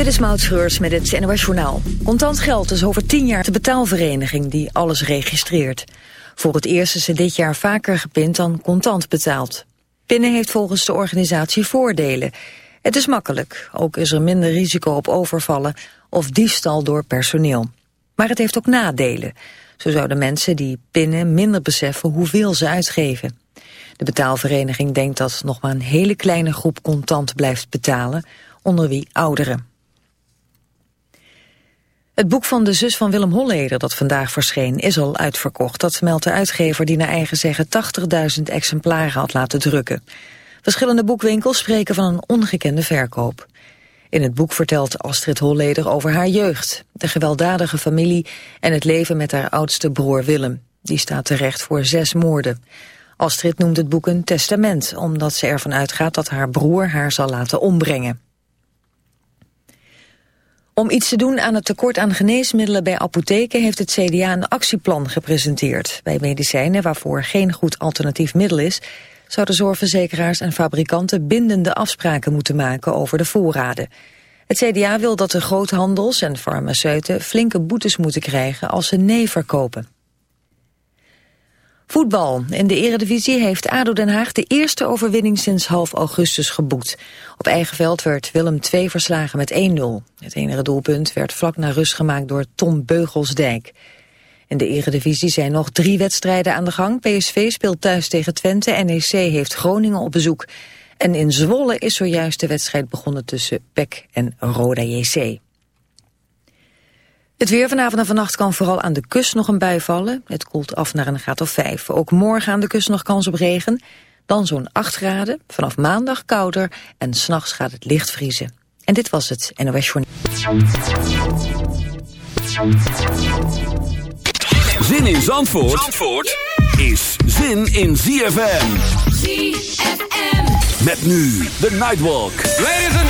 Dit is Maud Schreurs met het NOS Journaal. Contant geld is over tien jaar de betaalvereniging die alles registreert. Voor het eerst is ze dit jaar vaker gepind dan contant betaald. Pinnen heeft volgens de organisatie voordelen. Het is makkelijk, ook is er minder risico op overvallen of diefstal door personeel. Maar het heeft ook nadelen. Zo zouden mensen die pinnen minder beseffen hoeveel ze uitgeven. De betaalvereniging denkt dat nog maar een hele kleine groep contant blijft betalen, onder wie ouderen. Het boek van de zus van Willem Holleder dat vandaag verscheen is al uitverkocht. Dat meldt de uitgever die naar eigen zeggen 80.000 exemplaren had laten drukken. Verschillende boekwinkels spreken van een ongekende verkoop. In het boek vertelt Astrid Holleder over haar jeugd, de gewelddadige familie en het leven met haar oudste broer Willem. Die staat terecht voor zes moorden. Astrid noemt het boek een testament, omdat ze ervan uitgaat dat haar broer haar zal laten ombrengen. Om iets te doen aan het tekort aan geneesmiddelen bij apotheken heeft het CDA een actieplan gepresenteerd. Bij medicijnen waarvoor geen goed alternatief middel is, zouden zorgverzekeraars en fabrikanten bindende afspraken moeten maken over de voorraden. Het CDA wil dat de groothandels en farmaceuten flinke boetes moeten krijgen als ze nee verkopen. Voetbal. In de eredivisie heeft ADO Den Haag de eerste overwinning sinds half augustus geboekt. Op eigen veld werd Willem II verslagen met 1-0. Het enige doelpunt werd vlak na rust gemaakt door Tom Beugelsdijk. In de eredivisie zijn nog drie wedstrijden aan de gang. PSV speelt thuis tegen Twente, NEC heeft Groningen op bezoek. En in Zwolle is zojuist de wedstrijd begonnen tussen PEC en Roda JC. Het weer vanavond en vannacht kan vooral aan de kust nog een bui vallen. Het koelt af naar een graad of 5. Ook morgen aan de kust nog kans op regen. Dan zo'n 8 graden. Vanaf maandag kouder. En s'nachts gaat het licht vriezen. En dit was het NOS Journal. Zin in Zandvoort, Zandvoort is zin in ZFM. ZFM. Met nu de Nightwalk. Ladies and.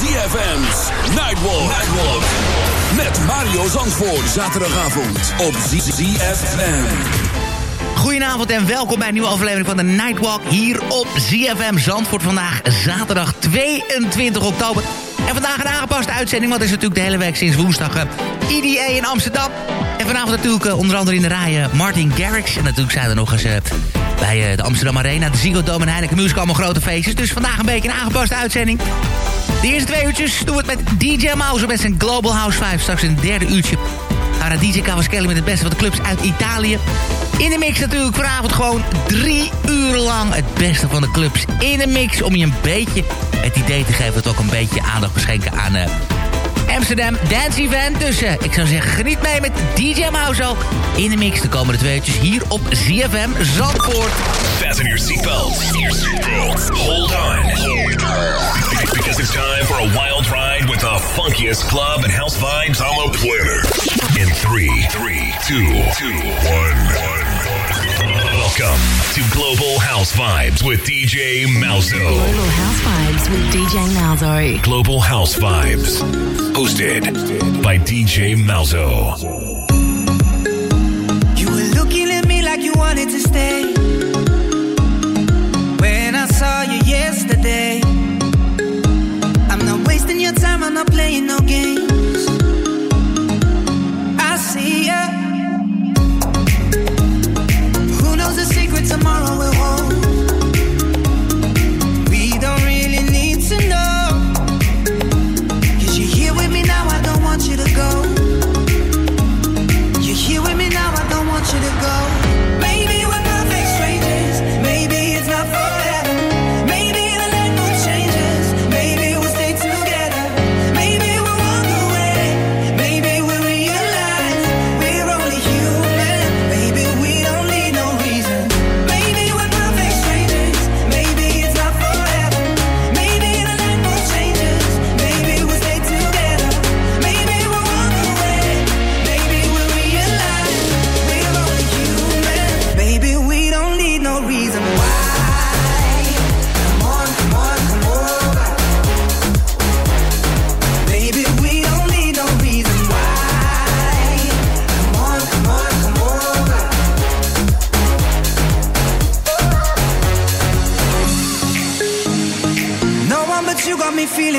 ZFM's Nightwalk. Met Mario Zandvoort. Zaterdagavond op ZFM. Goedenavond en welkom bij een nieuwe aflevering van de Nightwalk hier op ZFM Zandvoort. Vandaag zaterdag 22 oktober. En vandaag een aangepaste uitzending, want het is natuurlijk de hele week sinds woensdag uh, IDA in Amsterdam. En vanavond natuurlijk uh, onder andere in de rij uh, Martin Garrix. En natuurlijk zijn er nog eens bij de Amsterdam Arena, de Ziggo Dome en Heineken Music allemaal grote feestjes. Dus vandaag een beetje een aangepaste uitzending. De eerste twee uurtjes doen we het met DJ Mouse met zijn Global House 5. Straks een derde uurtje DJ Cavaschelli met het beste van de clubs uit Italië. In de mix natuurlijk vanavond gewoon drie uur lang het beste van de clubs in de mix. Om je een beetje het idee te geven dat we ook een beetje aandacht beschenken aan... Uh, Amsterdam Dance Event. Dus uh, ik zou zeggen, geniet mee met DJ Mauzo in de mix de komende twee hier op ZFM Zandvoort. Fasten your seatbelts. Hold on. Because it's time for a wild ride with the funkiest club and house vibes on the planet. In three, three, two, two, one, one. Welcome to Global House Vibes with DJ Malzo. Global House Vibes with DJ Malzo. Global House Vibes. Hosted by DJ Malzo. You were looking at me like you wanted to stay.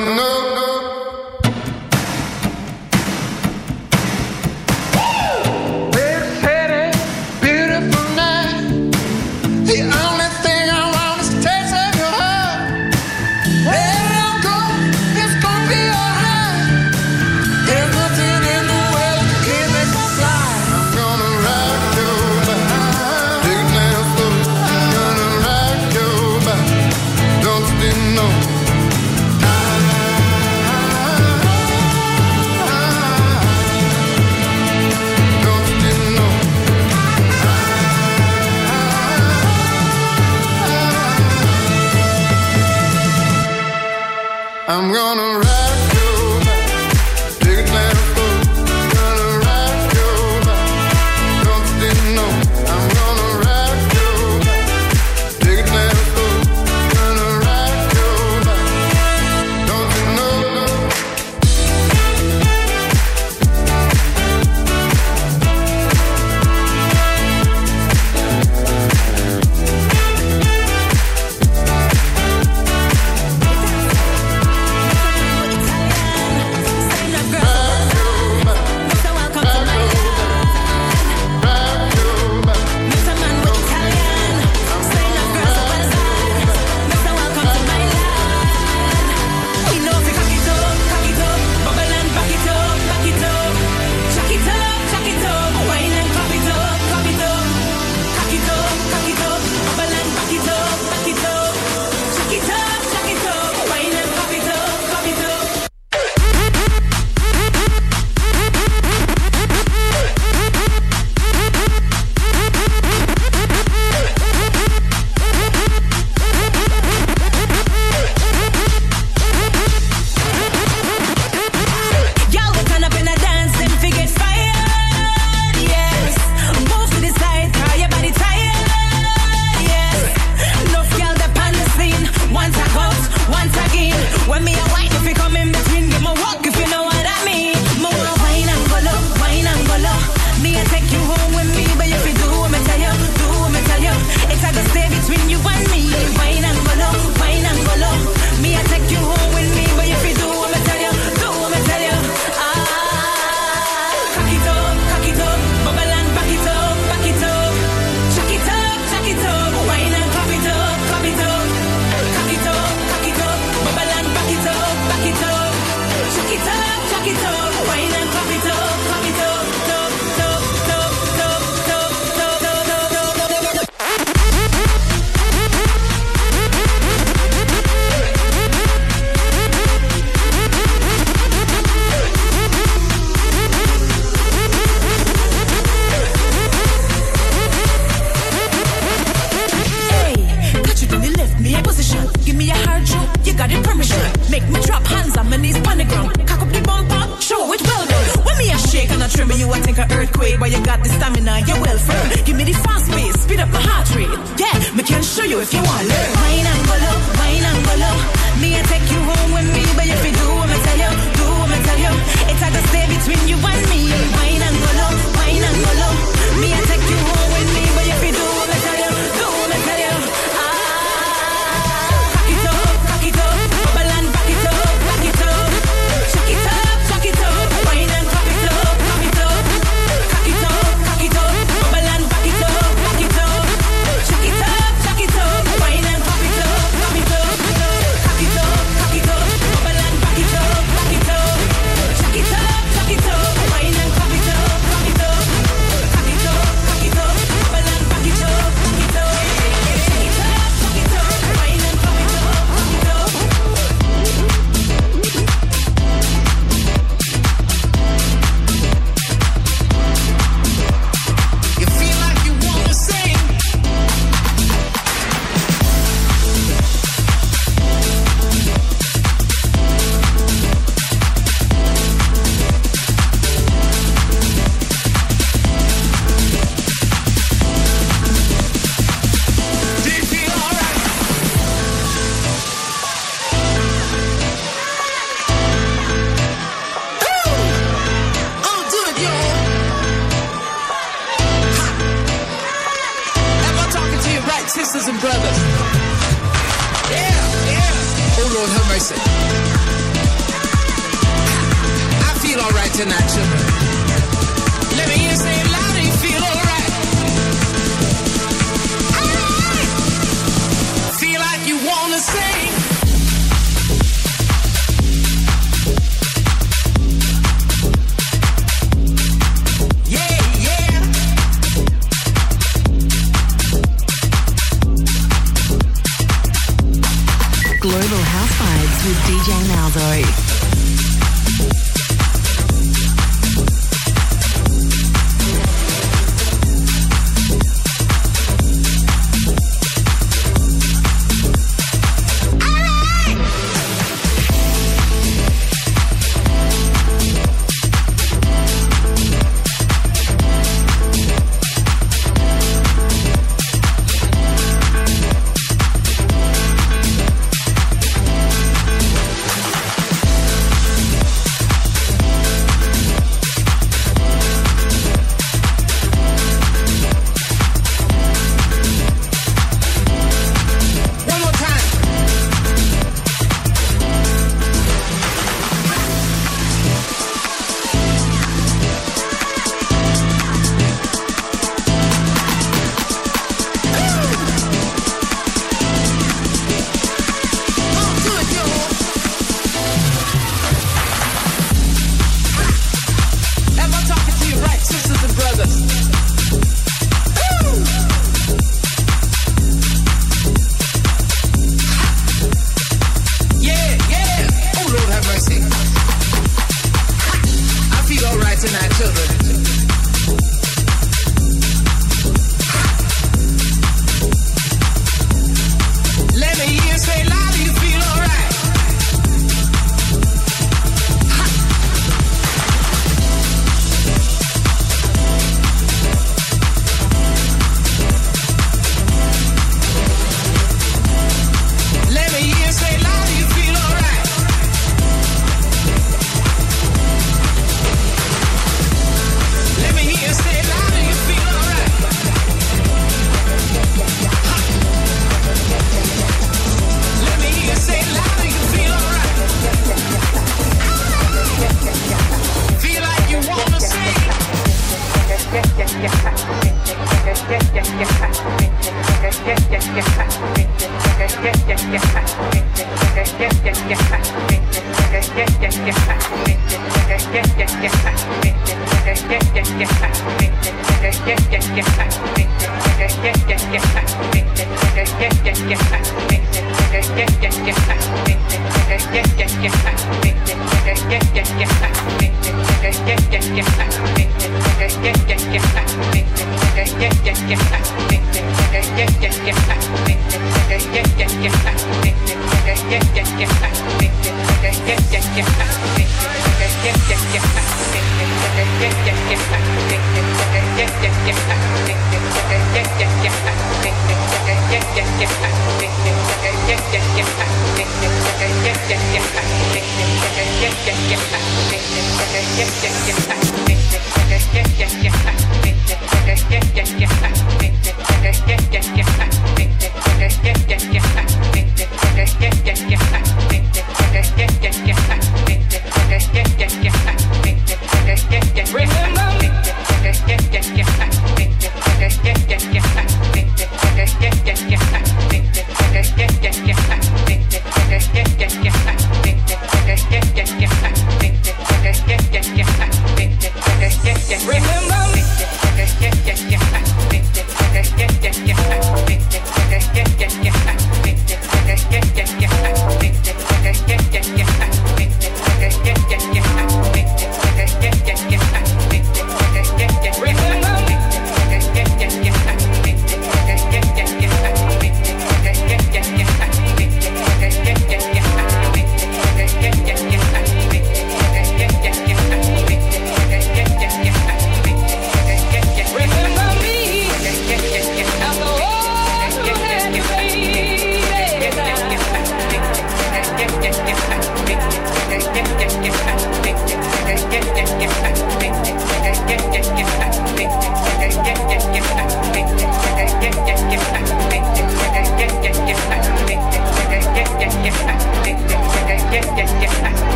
No. know